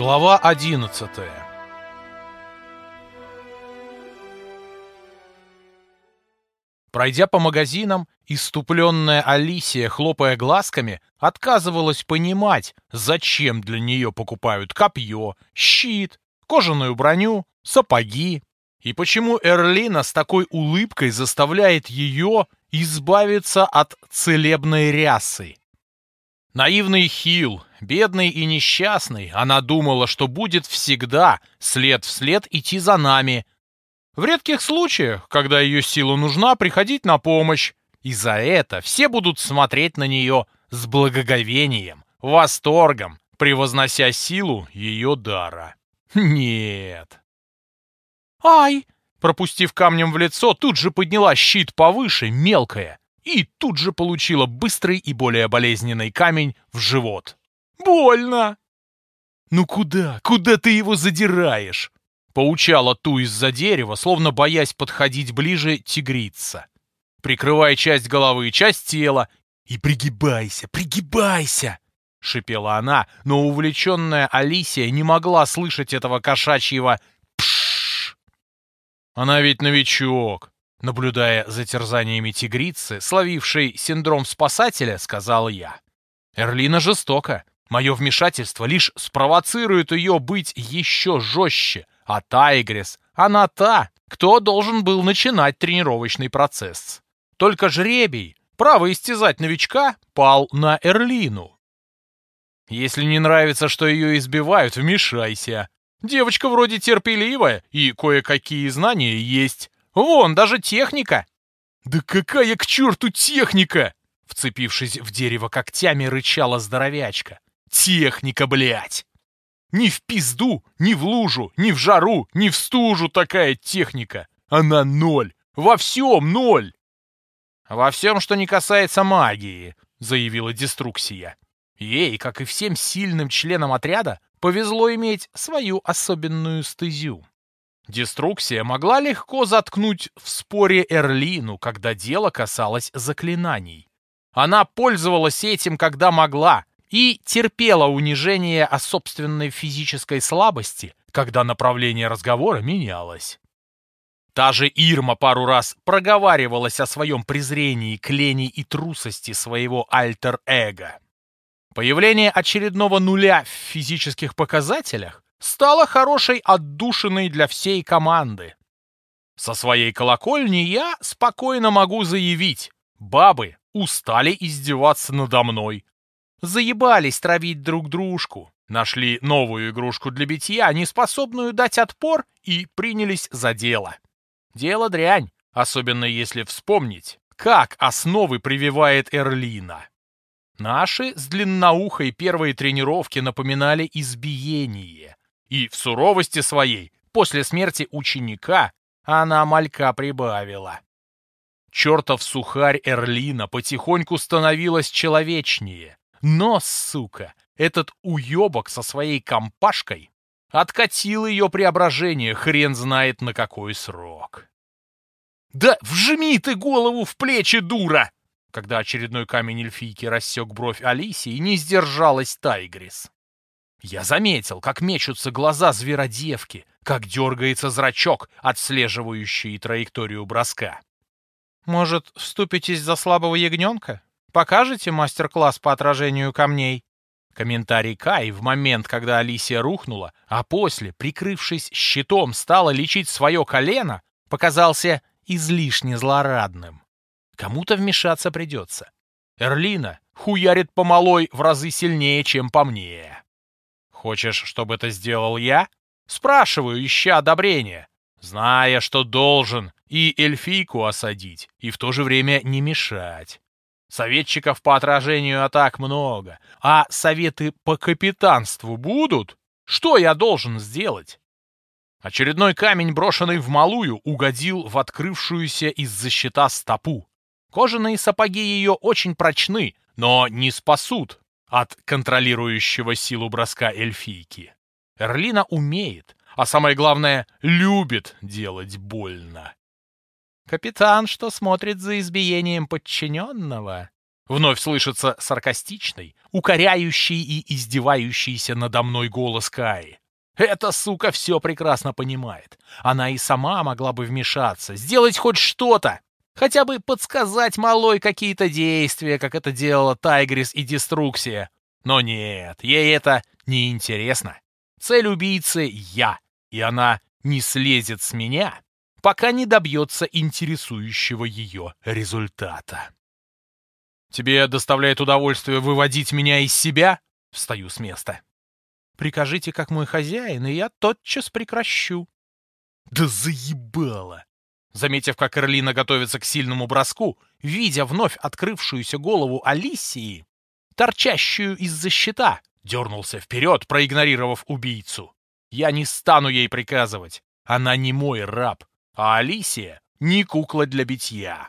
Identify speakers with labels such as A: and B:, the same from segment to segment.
A: Глава одиннадцатая Пройдя по магазинам, иступленная Алисия, хлопая глазками, отказывалась понимать, зачем для нее покупают копье, щит, кожаную броню, сапоги, и почему Эрлина с такой улыбкой заставляет ее избавиться от целебной рясы. Наивный Хил, бедный и несчастный, она думала, что будет всегда след в след идти за нами. В редких случаях, когда ее сила нужна, приходить на помощь. И за это все будут смотреть на нее с благоговением, восторгом, превознося силу ее дара. Нет. «Ай!» Пропустив камнем в лицо, тут же подняла щит повыше, мелкая, и тут же получила быстрый и более болезненный камень в живот. «Больно!» «Ну куда? Куда ты его задираешь?» Поучала ту из-за дерева, словно боясь подходить ближе тигрица. Прикрывая часть головы и часть тела. «И пригибайся, пригибайся!» — шипела она, но увлеченная Алисия не могла слышать этого кошачьего «пшшш». Она ведь новичок. Наблюдая за терзаниями тигрицы, словившей синдром спасателя, сказал я. Эрлина жестока. Мое вмешательство лишь спровоцирует ее быть еще жестче, а Тайгрис, она та, кто должен был начинать тренировочный процесс. Только жребий, право истязать новичка, пал на Эрлину. Если не нравится, что ее избивают, вмешайся. Девочка вроде терпеливая, и кое-какие знания есть. Вон, даже техника. Да какая к черту техника? Вцепившись в дерево когтями, рычала здоровячка. Техника, блядь! Ни в пизду, ни в лужу, ни в жару, ни в стужу такая техника. Она ноль. Во всем ноль. Во всем, что не касается магии, заявила Деструксия. Ей, как и всем сильным членам отряда, повезло иметь свою особенную стезю. Деструксия могла легко заткнуть в споре Эрлину, когда дело касалось заклинаний. Она пользовалась этим, когда могла, и терпела унижение о собственной физической слабости, когда направление разговора менялось. Та же Ирма пару раз проговаривалась о своем презрении к лени и трусости своего альтер-эго. Появление очередного нуля в физических показателях стало хорошей отдушиной для всей команды. Со своей колокольни я спокойно могу заявить, бабы устали издеваться надо мной. Заебались травить друг дружку, нашли новую игрушку для битья, неспособную дать отпор, и принялись за дело. Дело дрянь, особенно если вспомнить, как основы прививает Эрлина. Наши с длинноухой первые тренировки напоминали избиение. И в суровости своей, после смерти ученика, она малька прибавила. Чертов сухарь Эрлина потихоньку становилась человечнее. Но, сука, этот уебок со своей компашкой откатил ее преображение хрен знает на какой срок. «Да вжми ты голову в плечи, дура!» Когда очередной камень эльфийки рассек бровь Алисии, не сдержалась Тайгрис. Я заметил, как мечутся глаза зверодевки, как дергается зрачок, отслеживающий траекторию броска. «Может, вступитесь за слабого ягненка? Покажете мастер-класс по отражению камней?» Комментарий Кай в момент, когда Алисия рухнула, а после, прикрывшись щитом, стала лечить свое колено, показался излишне злорадным. Кому-то вмешаться придется. Эрлина хуярит по малой в разы сильнее, чем по мне. Хочешь, чтобы это сделал я? Спрашиваю, ища одобрения, зная, что должен и эльфийку осадить, и в то же время не мешать. Советчиков по отражению атак много, а советы по капитанству будут? Что я должен сделать? Очередной камень, брошенный в малую, угодил в открывшуюся из-за щита стопу. Кожаные сапоги ее очень прочны, но не спасут от контролирующего силу броска эльфийки. Эрлина умеет, а самое главное, любит делать больно. Капитан, что смотрит за избиением подчиненного? Вновь слышится саркастичный, укоряющий и издевающийся надо мной голос Каи. Эта сука все прекрасно понимает. Она и сама могла бы вмешаться, сделать хоть что-то. Хотя бы подсказать малой какие-то действия, как это делала Тайгрис и Деструксия. Но нет, ей это не интересно. Цель убийцы — я, и она не слезет с меня, пока не добьется интересующего ее результата. Тебе доставляет удовольствие выводить меня из себя? Встаю с места. Прикажите, как мой хозяин, и я тотчас прекращу. Да заебало! Заметив, как Эрлина готовится к сильному броску, видя вновь открывшуюся голову Алисии, торчащую из-за щита, дернулся вперед, проигнорировав убийцу. Я не стану ей приказывать. Она не мой раб, а Алисия не кукла для битья.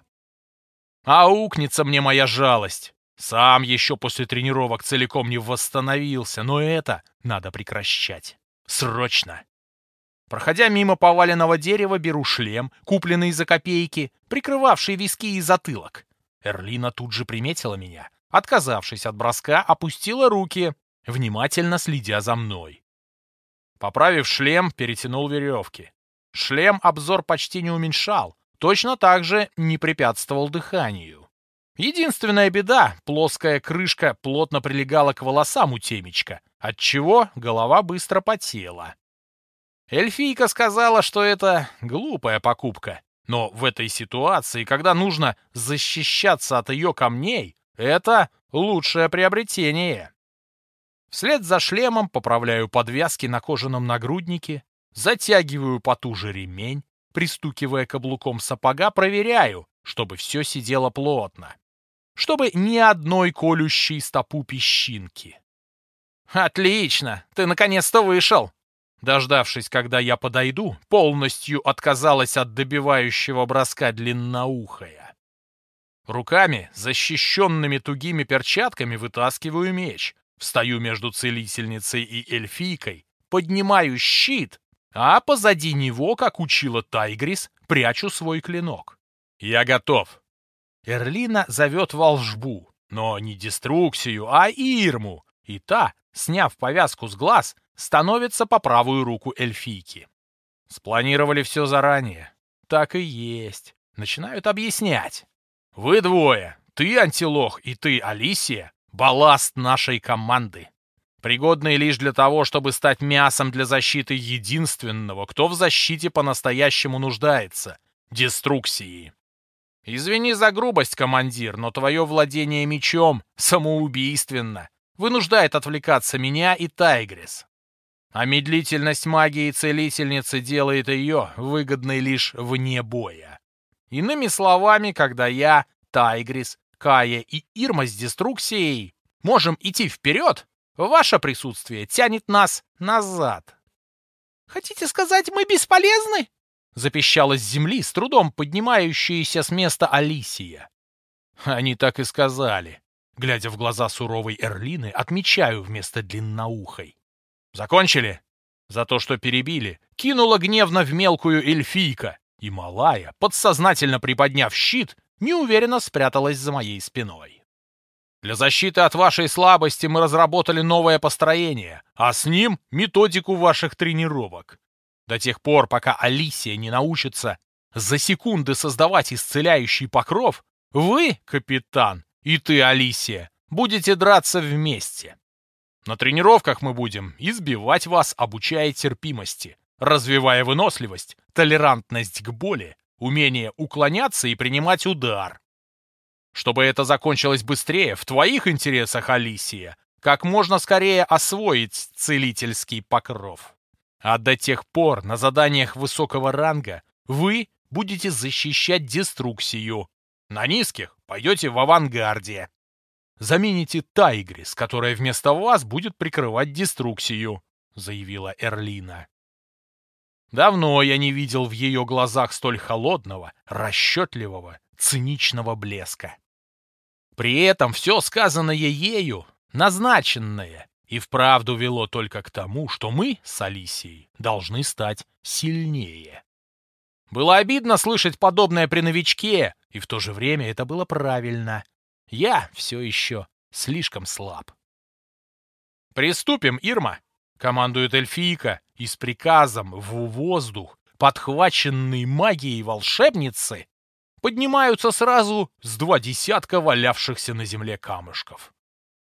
A: Аукнется мне моя жалость. Сам еще после тренировок целиком не восстановился, но это надо прекращать. Срочно. Проходя мимо поваленного дерева, беру шлем, купленный за копейки, прикрывавший виски и затылок. Эрлина тут же приметила меня. Отказавшись от броска, опустила руки, внимательно следя за мной. Поправив шлем, перетянул веревки. Шлем обзор почти не уменьшал, точно так же не препятствовал дыханию. Единственная беда — плоская крышка плотно прилегала к волосам у темечка, отчего голова быстро потела. Эльфийка сказала, что это глупая покупка, но в этой ситуации, когда нужно защищаться от ее камней, это лучшее приобретение. Вслед за шлемом поправляю подвязки на кожаном нагруднике, затягиваю потуже ремень, Пристукивая каблуком сапога, проверяю, чтобы все сидело плотно. Чтобы ни одной колющей стопу песчинки. «Отлично! Ты наконец-то вышел!» Дождавшись, когда я подойду, полностью отказалась от добивающего броска длинноухая. Руками, защищенными тугими перчатками, вытаскиваю меч, встаю между целительницей и эльфийкой, поднимаю щит а позади него, как учила Тайгрис, прячу свой клинок. Я готов. Эрлина зовет волжбу, но не деструксию, а Ирму, и та, сняв повязку с глаз, становится по правую руку эльфийки. Спланировали все заранее. Так и есть. Начинают объяснять. Вы двое, ты, Антилох, и ты, Алисия, балласт нашей команды пригодные лишь для того, чтобы стать мясом для защиты единственного, кто в защите по-настоящему нуждается — деструксии. Извини за грубость, командир, но твое владение мечом самоубийственно, вынуждает отвлекаться меня и Тайгрис. А медлительность магии целительницы делает ее выгодной лишь вне боя. Иными словами, когда я, Тайгрис, Кая и Ирма с деструксией можем идти вперед, Ваше присутствие тянет нас назад. Хотите сказать, мы бесполезны? Запищала с земли, с трудом поднимающаяся с места Алисия. Они так и сказали. Глядя в глаза суровой Эрлины, отмечаю вместо длинноухой. Закончили? За то, что перебили, кинула гневно в мелкую эльфийка, и малая, подсознательно приподняв щит, неуверенно спряталась за моей спиной. Для защиты от вашей слабости мы разработали новое построение, а с ним методику ваших тренировок. До тех пор, пока Алисия не научится за секунды создавать исцеляющий покров, вы, капитан, и ты, Алисия, будете драться вместе. На тренировках мы будем избивать вас, обучая терпимости, развивая выносливость, толерантность к боли, умение уклоняться и принимать удар. Чтобы это закончилось быстрее, в твоих интересах, Алисия, как можно скорее освоить целительский покров. А до тех пор на заданиях высокого ранга вы будете защищать деструксию. На низких пойдете в авангарде. Замените Тайгрис, которая вместо вас будет прикрывать деструксию, заявила Эрлина. Давно я не видел в ее глазах столь холодного, расчетливого, циничного блеска. При этом все сказанное ею, назначенное, и вправду вело только к тому, что мы с Алисией должны стать сильнее. Было обидно слышать подобное при новичке, и в то же время это было правильно. Я все еще слишком слаб. «Приступим, Ирма!» — командует эльфийка, и с приказом в воздух, подхваченный магией волшебницы, поднимаются сразу с два десятка валявшихся на земле камушков.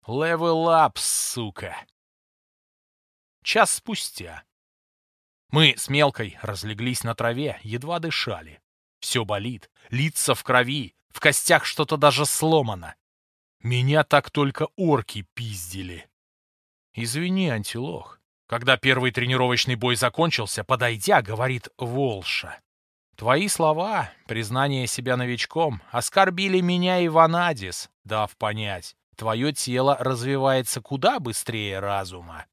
A: Левел ап, сука! Час спустя. Мы с Мелкой разлеглись на траве, едва дышали. Все болит, лица в крови, в костях что-то даже сломано. Меня так только орки пиздили. Извини, антилох. Когда первый тренировочный бой закончился, подойдя, говорит Волша. Твои слова, признание себя новичком, оскорбили меня и Ванадис, дав понять, твое тело развивается куда быстрее разума.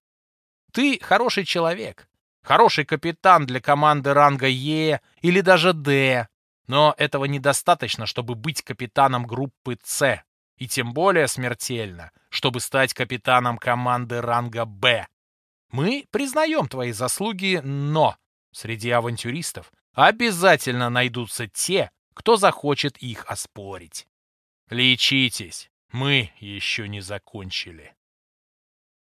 A: Ты хороший человек, хороший капитан для команды ранга Е или даже Д, но этого недостаточно, чтобы быть капитаном группы С, и тем более смертельно, чтобы стать капитаном команды ранга Б. Мы признаем твои заслуги, но среди авантюристов обязательно найдутся те, кто захочет их оспорить. Лечитесь, мы еще не закончили.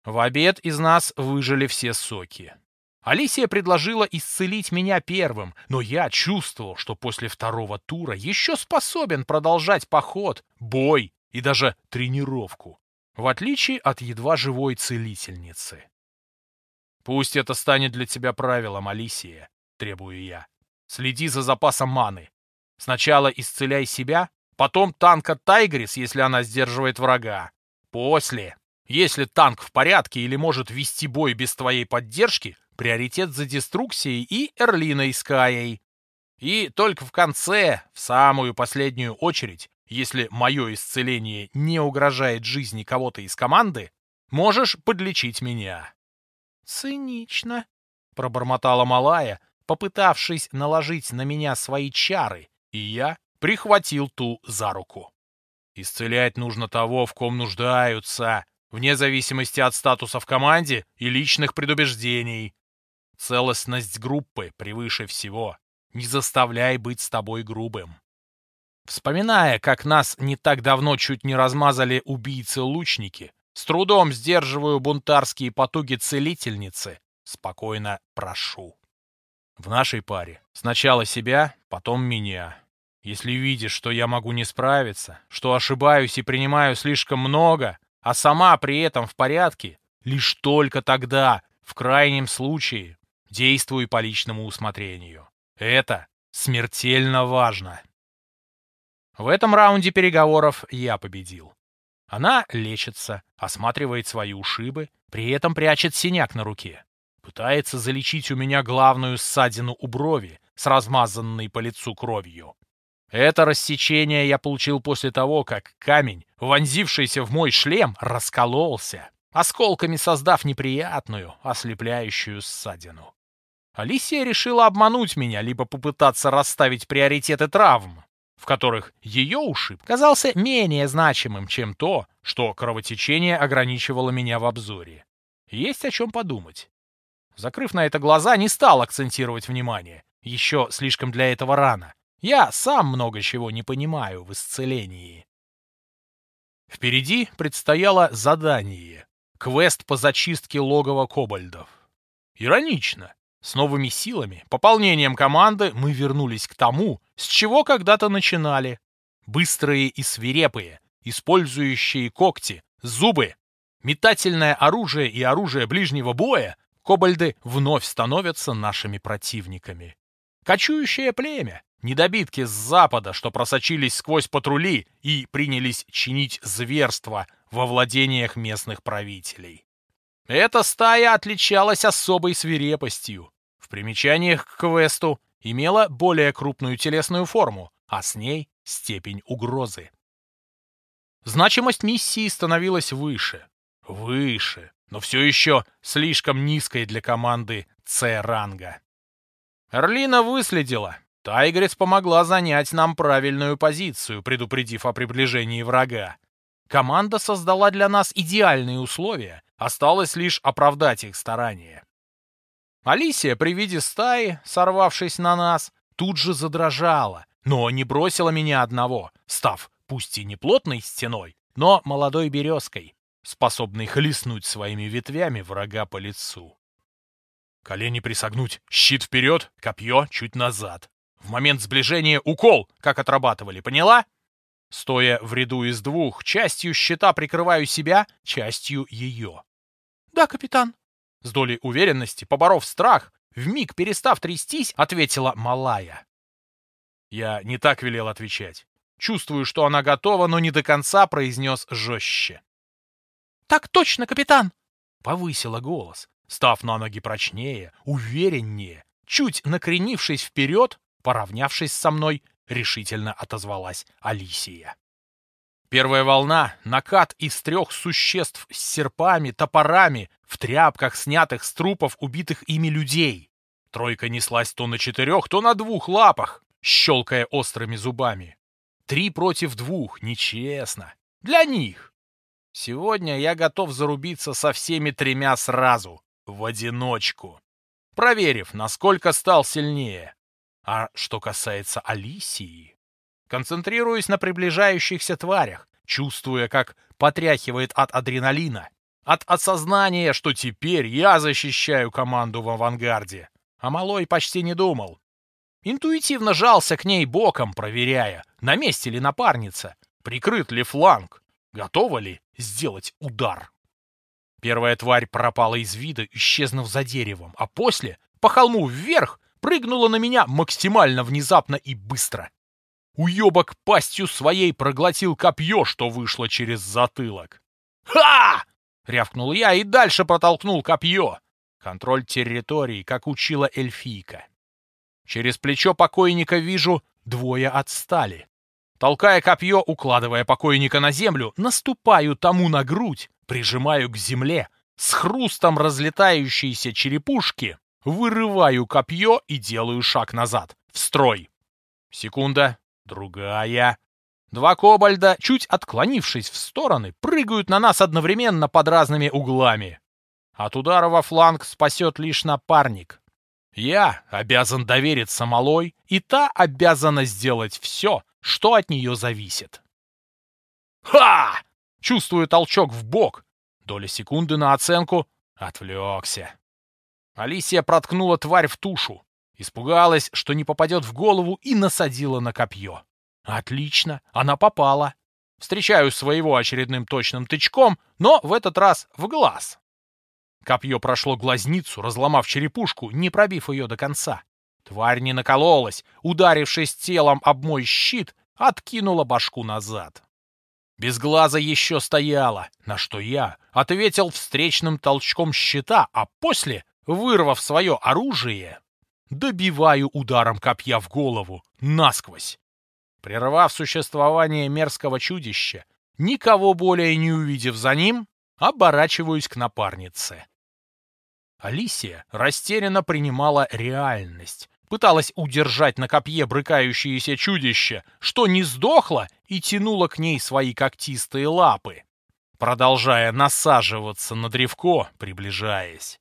A: В обед из нас выжили все соки. Алисия предложила исцелить меня первым, но я чувствовал, что после второго тура еще способен продолжать поход, бой и даже тренировку, в отличие от едва живой целительницы. «Пусть это станет для тебя правилом, Алисия», — требую я. «Следи за запасом маны. Сначала исцеляй себя, потом танка Тайгрис, если она сдерживает врага. После, если танк в порядке или может вести бой без твоей поддержки, приоритет за деструкцией и Эрлиной с Каей. И только в конце, в самую последнюю очередь, если мое исцеление не угрожает жизни кого-то из команды, можешь подлечить меня. «Цинично», — пробормотала малая, попытавшись наложить на меня свои чары, и я прихватил ту за руку. «Исцелять нужно того, в ком нуждаются, вне зависимости от статуса в команде и личных предубеждений. Целостность группы превыше всего. Не заставляй быть с тобой грубым». Вспоминая, как нас не так давно чуть не размазали убийцы-лучники, с трудом сдерживаю бунтарские потуги целительницы. Спокойно прошу. В нашей паре сначала себя, потом меня. Если видишь, что я могу не справиться, что ошибаюсь и принимаю слишком много, а сама при этом в порядке, лишь только тогда, в крайнем случае, действуй по личному усмотрению. Это смертельно важно. В этом раунде переговоров я победил. Она лечится, осматривает свои ушибы, при этом прячет синяк на руке. Пытается залечить у меня главную ссадину у брови с размазанной по лицу кровью. Это рассечение я получил после того, как камень, вонзившийся в мой шлем, раскололся, осколками создав неприятную, ослепляющую ссадину. Алисия решила обмануть меня, либо попытаться расставить приоритеты травм в которых ее ушиб казался менее значимым, чем то, что кровотечение ограничивало меня в обзоре. Есть о чем подумать. Закрыв на это глаза, не стал акцентировать внимание. Еще слишком для этого рано. Я сам много чего не понимаю в исцелении. Впереди предстояло задание. Квест по зачистке логова кобальдов. Иронично. С новыми силами, пополнением команды мы вернулись к тому, с чего когда-то начинали. Быстрые и свирепые, использующие когти, зубы, метательное оружие и оружие ближнего боя, кобальды вновь становятся нашими противниками. Кочующее племя, недобитки с запада, что просочились сквозь патрули и принялись чинить зверство во владениях местных правителей. Эта стая отличалась особой свирепостью. В примечаниях к квесту имела более крупную телесную форму, а с ней степень угрозы. Значимость миссии становилась выше. Выше, но все еще слишком низкой для команды С-ранга. Эрлина выследила. Тайгрис помогла занять нам правильную позицию, предупредив о приближении врага. Команда создала для нас идеальные условия, осталось лишь оправдать их старания. Алисия при виде стаи, сорвавшись на нас, тут же задрожала, но не бросила меня одного, став пусть и не плотной стеной, но молодой березкой, способной хлестнуть своими ветвями врага по лицу. Колени присогнуть, щит вперед, копье чуть назад. В момент сближения укол, как отрабатывали, поняла? Стоя в ряду из двух, частью щита прикрываю себя, частью ее. «Да, капитан», — с долей уверенности, поборов страх, вмиг перестав трястись, ответила малая. Я не так велел отвечать. Чувствую, что она готова, но не до конца произнес жестче. «Так точно, капитан!» — повысила голос, став на ноги прочнее, увереннее, чуть накренившись вперед, поравнявшись со мной, решительно отозвалась Алисия. Первая волна — накат из трех существ с серпами, топорами, в тряпках, снятых с трупов убитых ими людей. Тройка неслась то на четырех, то на двух лапах, щелкая острыми зубами. Три против двух, нечестно. Для них. Сегодня я готов зарубиться со всеми тремя сразу, в одиночку, проверив, насколько стал сильнее. А что касается Алисии, концентрируюсь на приближающихся тварях, чувствуя, как потряхивает от адреналина, от осознания, что теперь я защищаю команду в авангарде. А малой почти не думал. Интуитивно жался к ней боком, проверяя, на месте ли напарница, прикрыт ли фланг, готова ли сделать удар. Первая тварь пропала из вида, исчезнув за деревом, а после, по холму вверх, прыгнула на меня максимально внезапно и быстро. Уебок пастью своей проглотил копье, что вышло через затылок. «Ха!» — рявкнул я и дальше протолкнул копье. Контроль территории, как учила эльфийка. Через плечо покойника вижу, двое отстали. Толкая копье, укладывая покойника на землю, наступаю тому на грудь, прижимаю к земле, с хрустом разлетающейся черепушки Вырываю копье и делаю шаг назад. В строй. Секунда. Другая. Два кобальда, чуть отклонившись в стороны, прыгают на нас одновременно под разными углами. От удара во фланг спасет лишь напарник. Я обязан довериться малой, и та обязана сделать все, что от нее зависит. Ха! Чувствую толчок в бок. Доля секунды на оценку. Отвлекся. Алисия проткнула тварь в тушу, испугалась, что не попадет в голову и насадила на копье. Отлично, она попала. Встречаю своего очередным точным тычком, но в этот раз в глаз. Копье прошло глазницу, разломав черепушку, не пробив ее до конца. Тварь не накололась, ударившись телом об мой щит, откинула башку назад. Без глаза еще стояла, на что я ответил встречным толчком щита, а после вырвав свое оружие, добиваю ударом копья в голову, насквозь. Прервав существование мерзкого чудища, никого более не увидев за ним, оборачиваюсь к напарнице. Алисия растерянно принимала реальность, пыталась удержать на копье брыкающееся чудище, что не сдохло и тянуло к ней свои когтистые лапы, продолжая насаживаться на древко, приближаясь.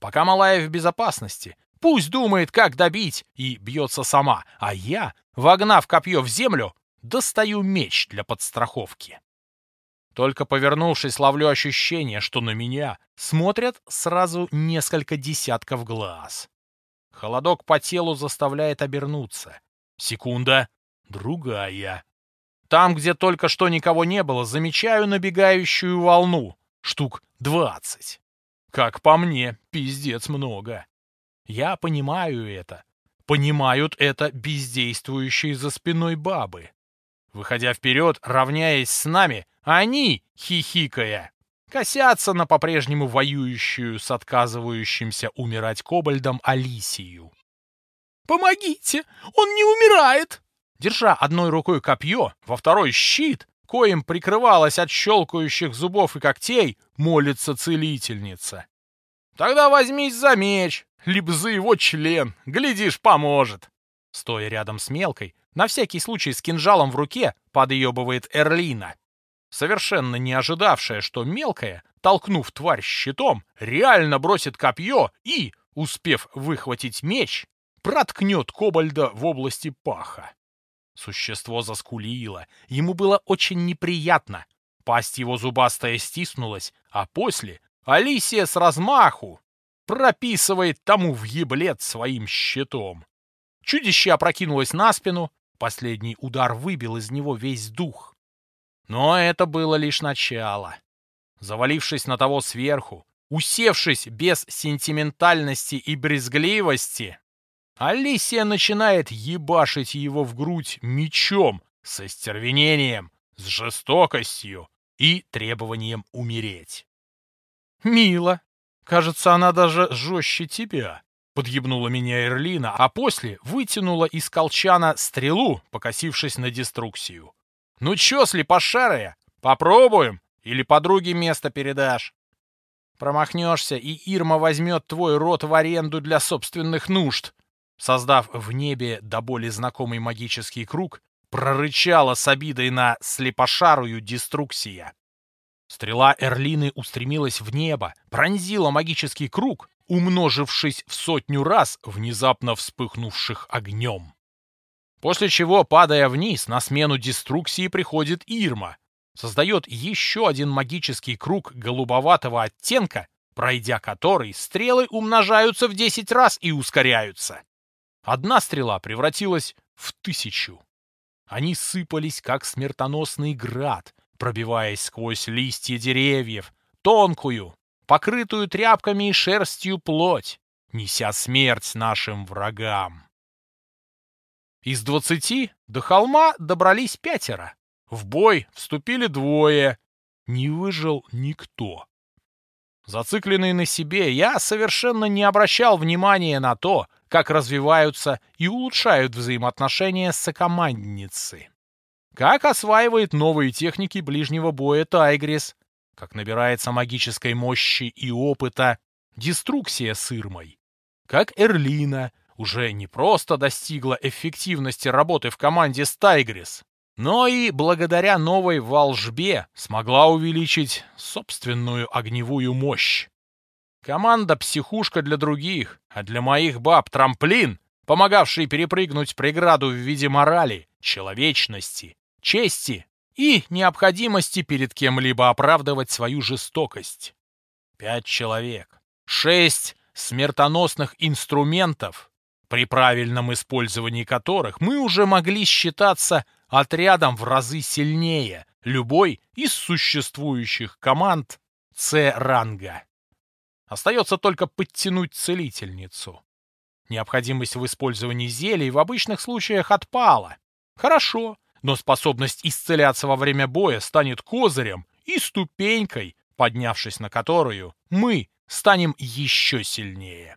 A: Пока малая в безопасности, пусть думает, как добить, и бьется сама, а я, вогнав копье в землю, достаю меч для подстраховки. Только повернувшись, ловлю ощущение, что на меня смотрят сразу несколько десятков глаз. Холодок по телу заставляет обернуться. Секунда, другая. Там, где только что никого не было, замечаю набегающую волну. Штук двадцать. Как по мне, пиздец много. Я понимаю это. Понимают это бездействующие за спиной бабы. Выходя вперед, равняясь с нами, они, хихикая, косятся на по-прежнему воюющую с отказывающимся умирать кобальдом Алисию. «Помогите! Он не умирает!» Держа одной рукой копье, во второй щит, коим прикрывалась от щелкающих зубов и когтей, молится целительница. «Тогда возьмись за меч, либо за его член, глядишь, поможет!» Стоя рядом с мелкой, на всякий случай с кинжалом в руке, подъебывает Эрлина. Совершенно не ожидавшая, что мелкая, толкнув тварь щитом, реально бросит копье и, успев выхватить меч, проткнет кобальда в области паха. Существо заскулило. Ему было очень неприятно. Пасть его зубастая стиснулась, а после Алисия с размаху прописывает тому в еблет своим щитом. Чудище опрокинулось на спину, последний удар выбил из него весь дух. Но это было лишь начало. Завалившись на того сверху, усевшись без сентиментальности и брезгливости, Алисия начинает ебашить его в грудь мечом со стервенением, с жестокостью и требованием умереть. «Мило. Кажется, она даже жестче тебя», — подъебнула меня Эрлина, а после вытянула из колчана стрелу, покосившись на деструкцию. «Ну чё, слепошарая, попробуем? Или подруге место передашь?» Промахнешься, и Ирма возьмет твой рот в аренду для собственных нужд. Создав в небе до боли знакомый магический круг, прорычала с обидой на слепошарую деструкция. Стрела Эрлины устремилась в небо, пронзила магический круг, умножившись в сотню раз, внезапно вспыхнувших огнем. После чего, падая вниз, на смену деструкции приходит Ирма, создает еще один магический круг голубоватого оттенка, пройдя который стрелы умножаются в 10 раз и ускоряются. Одна стрела превратилась в тысячу. Они сыпались, как смертоносный град, пробиваясь сквозь листья деревьев, тонкую, покрытую тряпками и шерстью плоть, неся смерть нашим врагам. Из двадцати до холма добрались пятеро. В бой вступили двое. Не выжил никто. Зацикленный на себе, я совершенно не обращал внимания на то, как развиваются и улучшают взаимоотношения с сокомандницей. Как осваивает новые техники ближнего боя Тайгрис, как набирается магической мощи и опыта деструкция с Ирмой, как Эрлина уже не просто достигла эффективности работы в команде с Тайгрис, но и благодаря новой волжбе смогла увеличить собственную огневую мощь. Команда психушка для других, а для моих баб трамплин, помогавший перепрыгнуть преграду в виде морали, человечности, чести и необходимости перед кем-либо оправдывать свою жестокость. Пять человек, шесть смертоносных инструментов, при правильном использовании которых мы уже могли считаться отрядом в разы сильнее любой из существующих команд С-ранга. Остается только подтянуть целительницу. Необходимость в использовании зелий в обычных случаях отпала. Хорошо, но способность исцеляться во время боя станет козырем и ступенькой, поднявшись на которую мы станем еще сильнее.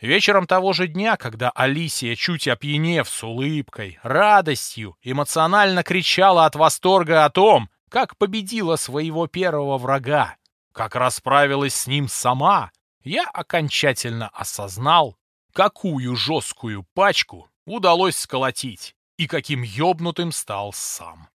A: Вечером того же дня, когда Алисия, чуть опьянев с улыбкой, радостью, эмоционально кричала от восторга о том, как победила своего первого врага, как расправилась с ним сама, я окончательно осознал, какую жесткую пачку удалось сколотить и каким ёбнутым стал сам.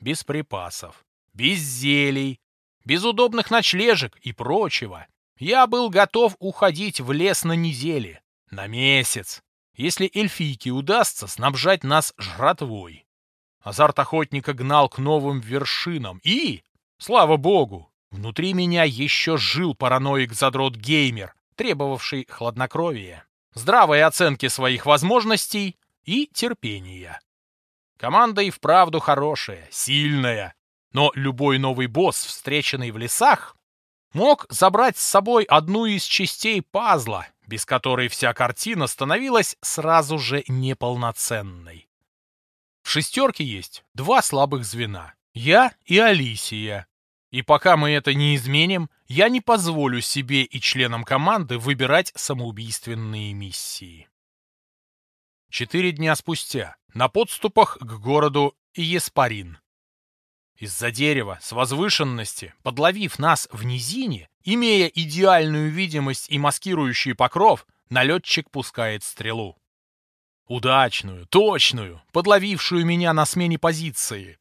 A: Без припасов, без зелий, без удобных ночлежек и прочего. Я был готов уходить в лес на неделе, на месяц, если эльфийке удастся снабжать нас жратвой. Азарт охотника гнал к новым вершинам и, слава богу, Внутри меня еще жил параноик-задрот-геймер, требовавший хладнокровия, здравой оценки своих возможностей и терпения. Команда и вправду хорошая, сильная, но любой новый босс, встреченный в лесах, мог забрать с собой одну из частей пазла, без которой вся картина становилась сразу же неполноценной. В шестерке есть два слабых звена — я и Алисия, и пока мы это не изменим, я не позволю себе и членам команды выбирать самоубийственные миссии. Четыре дня спустя, на подступах к городу Еспарин. Из-за дерева, с возвышенности, подловив нас в низине, имея идеальную видимость и маскирующий покров, налетчик пускает стрелу. Удачную, точную, подловившую меня на смене позиции.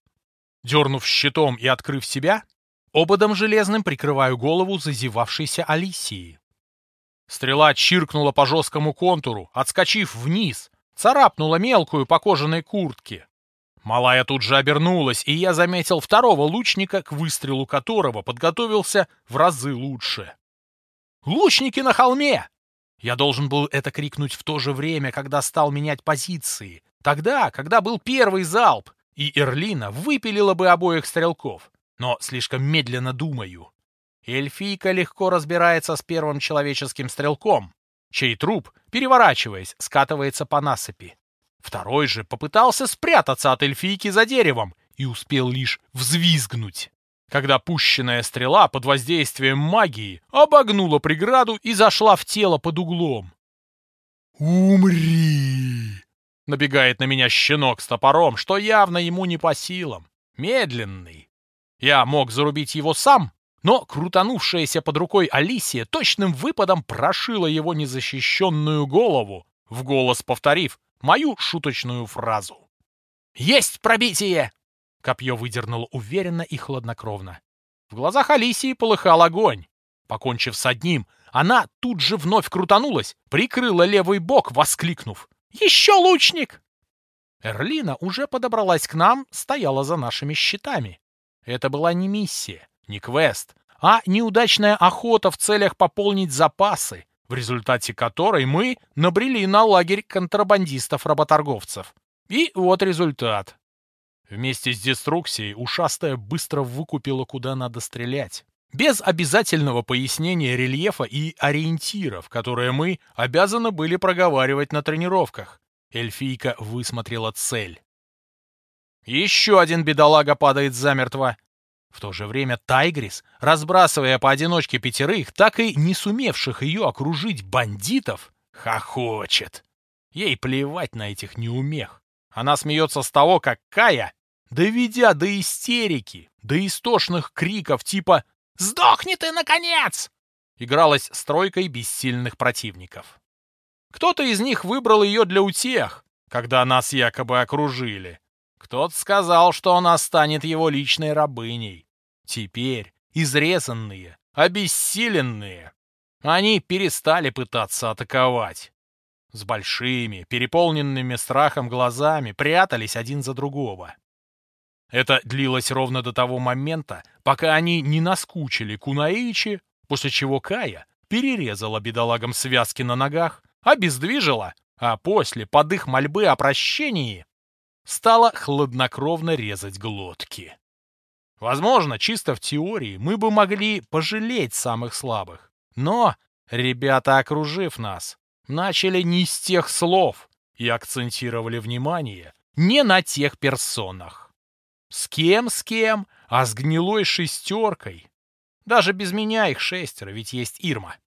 A: Дернув щитом и открыв себя, Ободом железным прикрываю голову зазевавшейся Алисии. Стрела чиркнула по жесткому контуру, отскочив вниз, царапнула мелкую по кожаной куртке. Малая тут же обернулась, и я заметил второго лучника, к выстрелу которого подготовился в разы лучше. «Лучники на холме!» Я должен был это крикнуть в то же время, когда стал менять позиции. Тогда, когда был первый залп, и Эрлина выпилила бы обоих стрелков. Но слишком медленно думаю. Эльфийка легко разбирается с первым человеческим стрелком, чей труп, переворачиваясь, скатывается по насыпи. Второй же попытался спрятаться от эльфийки за деревом и успел лишь взвизгнуть, когда пущенная стрела под воздействием магии обогнула преграду и зашла в тело под углом. «Умри!» — набегает на меня щенок с топором, что явно ему не по силам. Медленный. Я мог зарубить его сам, но крутанувшаяся под рукой Алисия точным выпадом прошила его незащищенную голову, в голос повторив мою шуточную фразу. «Есть пробитие!» Копье выдернуло уверенно и хладнокровно. В глазах Алисии полыхал огонь. Покончив с одним, она тут же вновь крутанулась, прикрыла левый бок, воскликнув. «Еще лучник!» Эрлина уже подобралась к нам, стояла за нашими щитами. Это была не миссия, не квест, а неудачная охота в целях пополнить запасы, в результате которой мы набрели на лагерь контрабандистов-работорговцев. И вот результат. Вместе с деструкцией ушастая быстро выкупила, куда надо стрелять. Без обязательного пояснения рельефа и ориентиров, которые мы обязаны были проговаривать на тренировках. Эльфийка высмотрела цель. Еще один бедолага падает замертво. В то же время Тайгрис, разбрасывая поодиночке пятерых, так и не сумевших ее окружить бандитов, хохочет. Ей плевать на этих неумех. Она смеется с того, как Кая, доведя до истерики, до истошных криков типа «Сдохни ты, наконец!» игралась стройкой бессильных противников. Кто-то из них выбрал ее для утех, когда нас якобы окружили, кто-то сказал, что она станет его личной рабыней. Теперь изрезанные, обессиленные, они перестали пытаться атаковать. С большими, переполненными страхом глазами прятались один за другого. Это длилось ровно до того момента, пока они не наскучили Кунаичи, после чего Кая перерезала бедолагам связки на ногах, обездвижила, а после, под их мольбы о прощении, стала хладнокровно резать глотки. Возможно, чисто в теории мы бы могли пожалеть самых слабых. Но ребята, окружив нас, начали не с тех слов и акцентировали внимание не на тех персонах. С кем, с кем, а с гнилой шестеркой. Даже без меня их шестеро, ведь есть Ирма.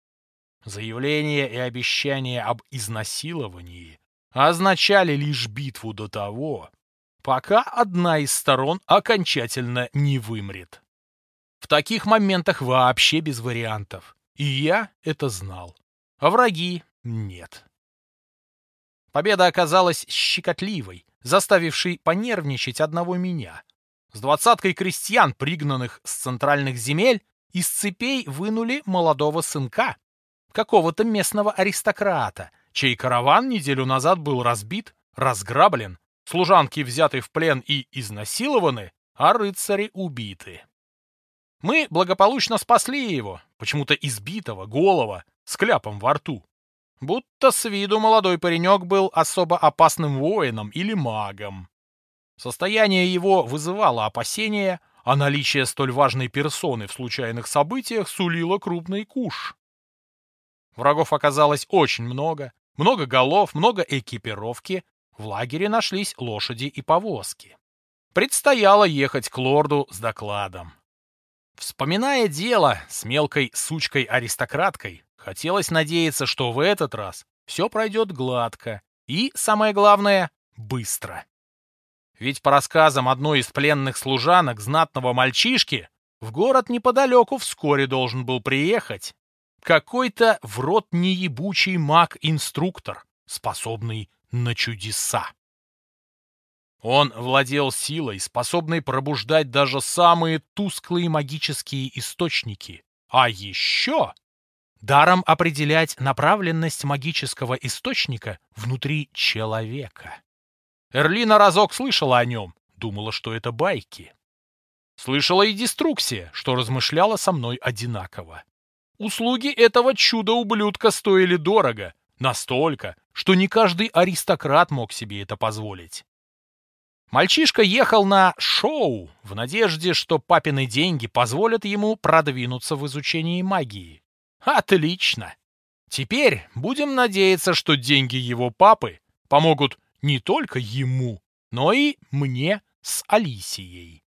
A: Заявления и обещания об изнасиловании означали лишь битву до того, пока одна из сторон окончательно не вымрет. В таких моментах вообще без вариантов. И я это знал. А враги нет. Победа оказалась щекотливой, заставившей понервничать одного меня. С двадцаткой крестьян, пригнанных с центральных земель, из цепей вынули молодого сынка, какого-то местного аристократа, чей караван неделю назад был разбит, разграблен, служанки взяты в плен и изнасилованы, а рыцари убиты. Мы благополучно спасли его, почему-то избитого, голого, с кляпом во рту. Будто с виду молодой паренек был особо опасным воином или магом. Состояние его вызывало опасения, а наличие столь важной персоны в случайных событиях сулило крупный куш. Врагов оказалось очень много, много голов, много экипировки. В лагере нашлись лошади и повозки. Предстояло ехать к лорду с докладом. Вспоминая дело с мелкой сучкой-аристократкой, хотелось надеяться, что в этот раз все пройдет гладко и, самое главное, быстро. Ведь по рассказам одной из пленных служанок знатного мальчишки, в город неподалеку вскоре должен был приехать какой-то в рот неебучий маг-инструктор, способный на чудеса. Он владел силой, способной пробуждать даже самые тусклые магические источники. А еще даром определять направленность магического источника внутри человека. Эрлина разок слышала о нем, думала, что это байки. Слышала и деструксия, что размышляла со мной одинаково. Услуги этого чуда-ублюдка стоили дорого, настолько, что не каждый аристократ мог себе это позволить. Мальчишка ехал на шоу в надежде, что папины деньги позволят ему продвинуться в изучении магии. Отлично! Теперь будем надеяться, что деньги его папы помогут не только ему, но и мне с Алисией.